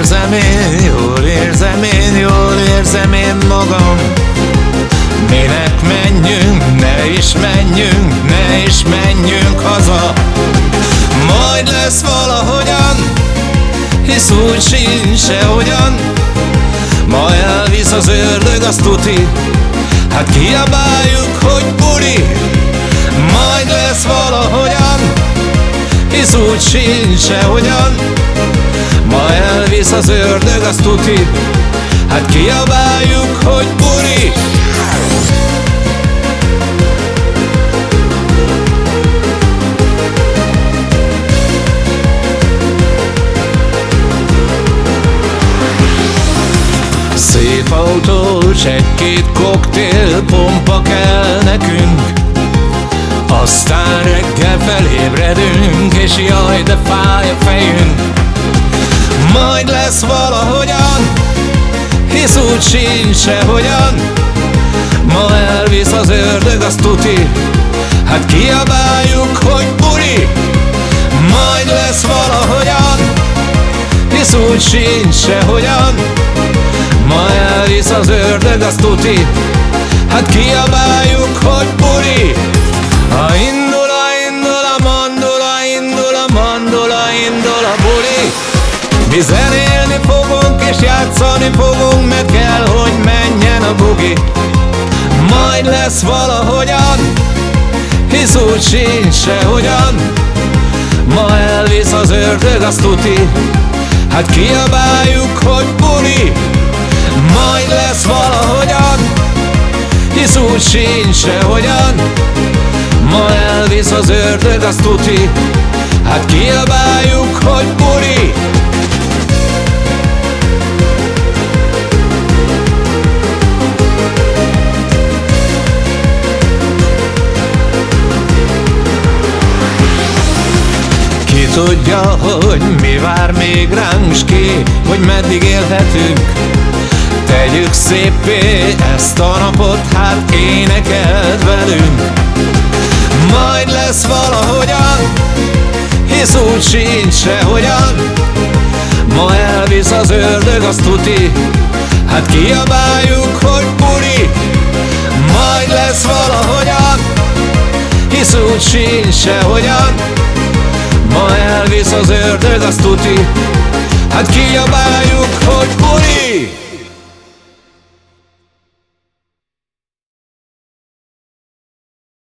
érzem én, jól érzem én, jól érzem én magam. Minek menjünk, ne is menjünk, ne is menjünk haza. Majd lesz valahogyan, hisz úgy sincs se hogyan Ma elvisz az ördög, azt tuti, hát kiabáljuk, hogy buri. Majd lesz valahogyan, hisz úgy sincs se hogyan elvisz az ördög, azt tuti. Hát kiabáljuk, hogy buli Szép autó, egy-két koktél, pompa kell nekünk. Aztán reggel felébredünk, és jaj, de fáj a fejünk Majd lesz valahogyan, hisz úgy sincs sehogyan. Ma elvisz az ördög, azt tuti, hát kiabáljuk, hogy buri Majd lesz valahogyan, hisz úgy sincs sehogyan. Ma elvisz az ördög, azt tuti Hát kiabáljuk, hogy Mi zenélni fogunk és játszani fogunk Mert kell, hogy menjen a bugi. Majd lesz valahogyan Hisz úgy sincs sehogyan. Ma elvisz az ördög, azt tuti Hát kiabáljuk, hogy buli. Majd lesz valahogyan Hisz úgy sincs sehogyan. Ma elvisz az ördög, azt tuti Hát kiabáljuk, hogy buri tudja, hogy mi vár még ránk, s ki, hogy meddig élhetünk. Tegyük szépé ezt a napot, hát énekeld velünk. Majd lesz valahogyan, hisz úgy sincs sehogyan. Ma elvisz az ördög, azt tuti, hát kiabáljuk, hogy buri Majd lesz valahogyan, hisz úgy sincs sehogyan Elvisz az ördög, azt tuti, hát kiabáljuk, hogy buri